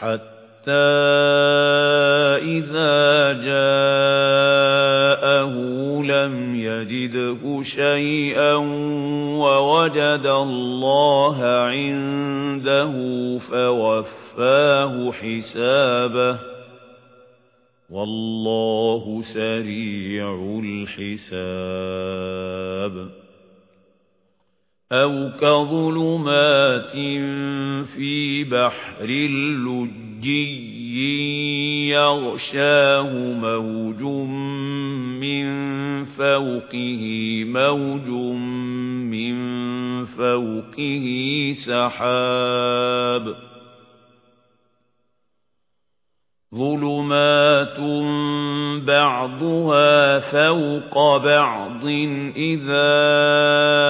حَتَّى إِذَا جَاءَهُ لَمْ يَجِدْهُ شَيْئًا وَوَجَدَ اللَّهَ عِندَهُ فَوَفَّاهُ حِسَابَهُ والله سريع الحساب أو كظلمات في بحر اللجي يغشاه موج من فوقه موج من فوقه سحاب. ظُلُمَاتٌ بَعْضُهَا فَوْقَ بَعْضٍ إِذَا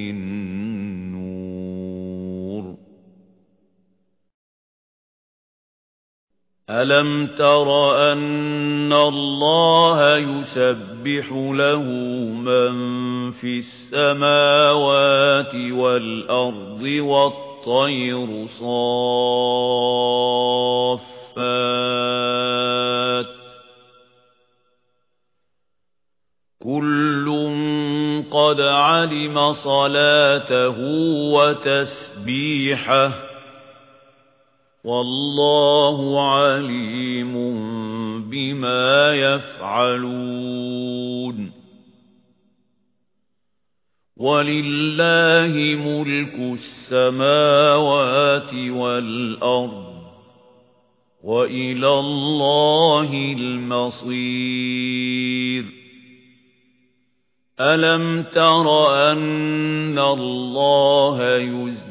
أَلَمْ تَرَ أَنَّ اللَّهَ يُسَبِّحُ لَهُ مَن فِي السَّمَاوَاتِ وَالْأَرْضِ وَالطَّيْرُ صَافَّاتٍ كُلٌّ قَدْ عَلِمَ صَلَاتَهُ وَتَسْبِيحَهُ والله عليم بما يفعلون. ولله ملك السماوات والأرض وإلى الله المصير. ألم تر أن الله يزيد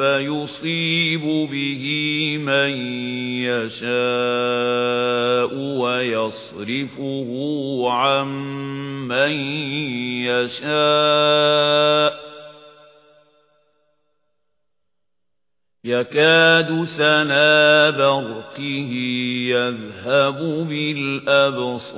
فَيُصِيبُ بِهِ مَن يَشَاءُ وَيَصْرِفُهُ عَن مَّن يَشَاءُ. يَكَادُ سَنَا بَرْقِهِ يَذْهَبُ بِالْأَبْصَارِ.